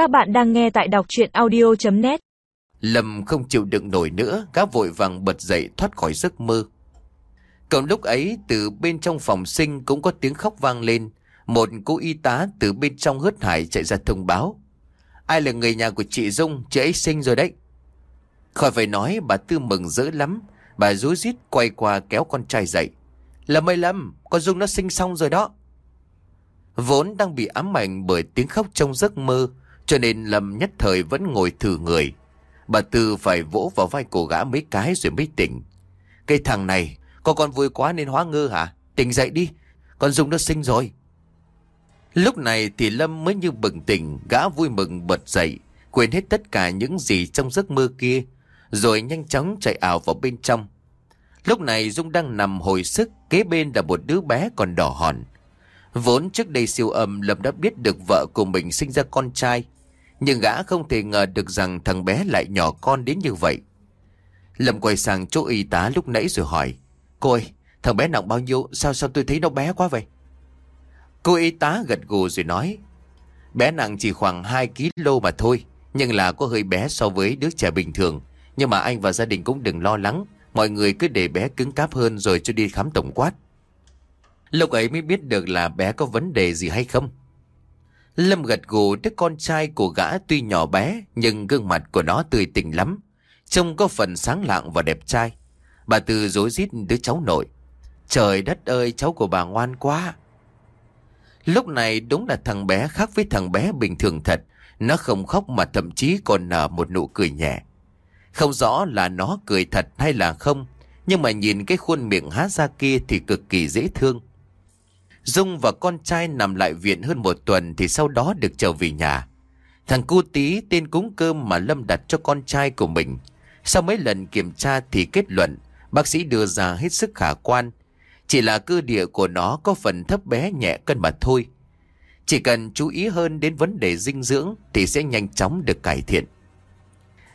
Các bạn đang nghe tại đọc chuyện audio.net Lâm không chịu đựng nổi nữa, gã vội vàng bật dậy thoát khỏi giấc mơ. Còn lúc ấy, từ bên trong phòng sinh cũng có tiếng khóc vang lên. Một cô y tá từ bên trong hớt hải chạy ra thông báo. Ai là người nhà của chị Dung, chị ấy sinh rồi đấy. Khỏi phải nói, bà Tư mừng dữ lắm. Bà rối rít quay qua kéo con trai dậy. Là mây lâm con Dung nó sinh xong rồi đó. Vốn đang bị ám ảnh bởi tiếng khóc trong giấc mơ, cho nên Lâm nhất thời vẫn ngồi thử người. Bà Tư phải vỗ vào vai cổ gã mấy cái rồi mới tỉnh. Cái thằng này, có con vui quá nên hóa ngơ hả? Tỉnh dậy đi, con Dung nó sinh rồi. Lúc này thì Lâm mới như bừng tỉnh, gã vui mừng bật dậy, quên hết tất cả những gì trong giấc mơ kia, rồi nhanh chóng chạy ảo vào bên trong. Lúc này Dung đang nằm hồi sức, kế bên là một đứa bé còn đỏ hòn. Vốn trước đây siêu âm Lâm đã biết được vợ của mình sinh ra con trai, nhưng gã không thể ngờ được rằng thằng bé lại nhỏ con đến như vậy. Lâm quay sang chỗ y tá lúc nãy rồi hỏi Cô ơi, thằng bé nặng bao nhiêu, sao sao tôi thấy nó bé quá vậy? Cô y tá gật gù rồi nói Bé nặng chỉ khoảng 2kg mà thôi Nhưng là có hơi bé so với đứa trẻ bình thường. Nhưng mà anh và gia đình cũng đừng lo lắng Mọi người cứ để bé cứng cáp hơn rồi cho đi khám tổng quát. Lúc ấy mới biết được là bé có vấn đề gì hay không. Lâm gật gù đứa con trai của gã tuy nhỏ bé, nhưng gương mặt của nó tươi tỉnh lắm. Trông có phần sáng lạng và đẹp trai. Bà Tư dối rít đứa cháu nội. Trời đất ơi, cháu của bà ngoan quá. Lúc này đúng là thằng bé khác với thằng bé bình thường thật. Nó không khóc mà thậm chí còn nở một nụ cười nhẹ. Không rõ là nó cười thật hay là không. Nhưng mà nhìn cái khuôn miệng há ra kia thì cực kỳ dễ thương. Dung và con trai nằm lại viện hơn một tuần thì sau đó được trở về nhà. Thằng cu tí tên cúng cơm mà Lâm đặt cho con trai của mình. Sau mấy lần kiểm tra thì kết luận, bác sĩ đưa ra hết sức khả quan. Chỉ là cơ địa của nó có phần thấp bé nhẹ cân mà thôi. Chỉ cần chú ý hơn đến vấn đề dinh dưỡng thì sẽ nhanh chóng được cải thiện.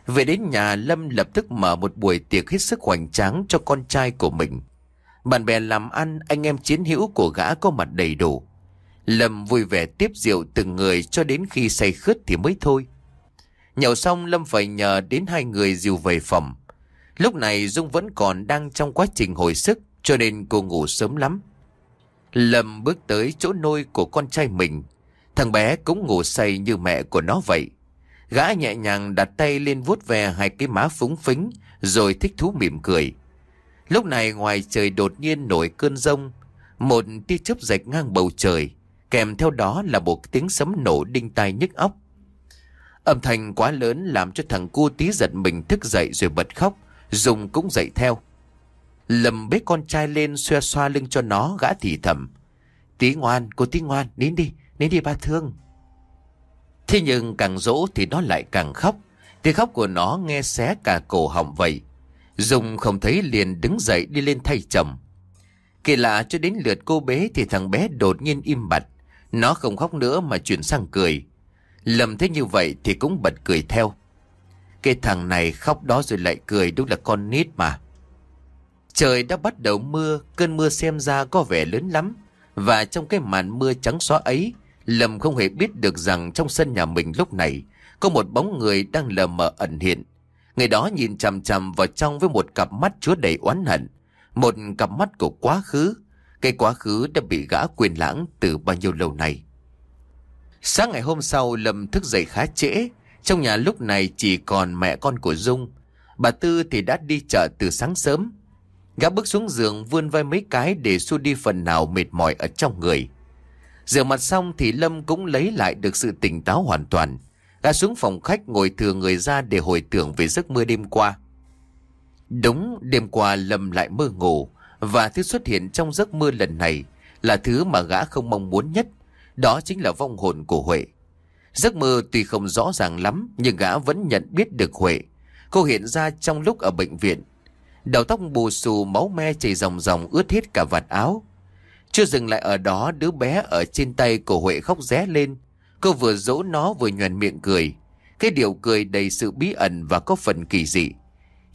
Về đến nhà, Lâm lập tức mở một buổi tiệc hết sức hoành tráng cho con trai của mình. Bạn bè làm ăn, anh em chiến hữu của gã có mặt đầy đủ. Lâm vui vẻ tiếp rượu từng người cho đến khi say khướt thì mới thôi. Nhậu xong Lâm phải nhờ đến hai người dìu về phòng. Lúc này Dung vẫn còn đang trong quá trình hồi sức cho nên cô ngủ sớm lắm. Lâm bước tới chỗ nôi của con trai mình. Thằng bé cũng ngủ say như mẹ của nó vậy. Gã nhẹ nhàng đặt tay lên vuốt ve hai cái má phúng phính rồi thích thú mỉm cười. Lúc này ngoài trời đột nhiên nổi cơn rông, một tia chớp rạch ngang bầu trời, kèm theo đó là một tiếng sấm nổ đinh tai nhức óc. Âm thanh quá lớn làm cho thằng cu tí giật mình thức dậy rồi bật khóc, Dùng cũng dậy theo. Lầm bế con trai lên xoa xoa lưng cho nó gã thì thầm. Tí ngoan, cô tí ngoan, nín đi, nín đi ba thương. Thế nhưng càng dỗ thì nó lại càng khóc. Tiếng khóc của nó nghe xé cả cổ họng vậy. Dung không thấy liền đứng dậy đi lên thay chồng. Kỳ lạ cho đến lượt cô bé thì thằng bé đột nhiên im bặt. Nó không khóc nữa mà chuyển sang cười. Lầm thế như vậy thì cũng bật cười theo. Cái thằng này khóc đó rồi lại cười đúng là con nít mà. Trời đã bắt đầu mưa, cơn mưa xem ra có vẻ lớn lắm. Và trong cái màn mưa trắng xóa ấy, Lâm không hề biết được rằng trong sân nhà mình lúc này có một bóng người đang lờ mờ ẩn hiện Người đó nhìn chằm chằm vào trong với một cặp mắt chứa đầy oán hận. Một cặp mắt của quá khứ. Cái quá khứ đã bị gã quyền lãng từ bao nhiêu lâu nay. Sáng ngày hôm sau, Lâm thức dậy khá trễ. Trong nhà lúc này chỉ còn mẹ con của Dung. Bà Tư thì đã đi chợ từ sáng sớm. Gã bước xuống giường vươn vai mấy cái để xua đi phần nào mệt mỏi ở trong người. Rửa mặt xong thì Lâm cũng lấy lại được sự tỉnh táo hoàn toàn. Gã xuống phòng khách ngồi thừa người ra để hồi tưởng về giấc mơ đêm qua. Đúng, đêm qua Lâm lại mơ ngủ. Và thứ xuất hiện trong giấc mơ lần này là thứ mà gã không mong muốn nhất. Đó chính là vong hồn của Huệ. Giấc mơ tuy không rõ ràng lắm nhưng gã vẫn nhận biết được Huệ. Cô hiện ra trong lúc ở bệnh viện. Đầu tóc bù xù máu me chảy ròng ròng ướt hết cả vạt áo. Chưa dừng lại ở đó đứa bé ở trên tay của Huệ khóc ré lên Cô vừa dỗ nó vừa nhoèn miệng cười. Cái điều cười đầy sự bí ẩn và có phần kỳ dị.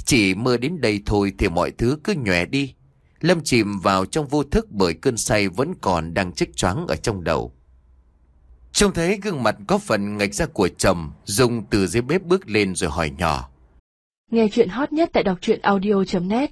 Chỉ mơ đến đây thôi thì mọi thứ cứ nhòe đi. Lâm chìm vào trong vô thức bởi cơn say vẫn còn đang chích choáng ở trong đầu. Trông thấy gương mặt có phần ngạch ra của chồng, Dung từ dưới bếp bước lên rồi hỏi nhỏ. Nghe chuyện hot nhất tại đọc truyện audio.net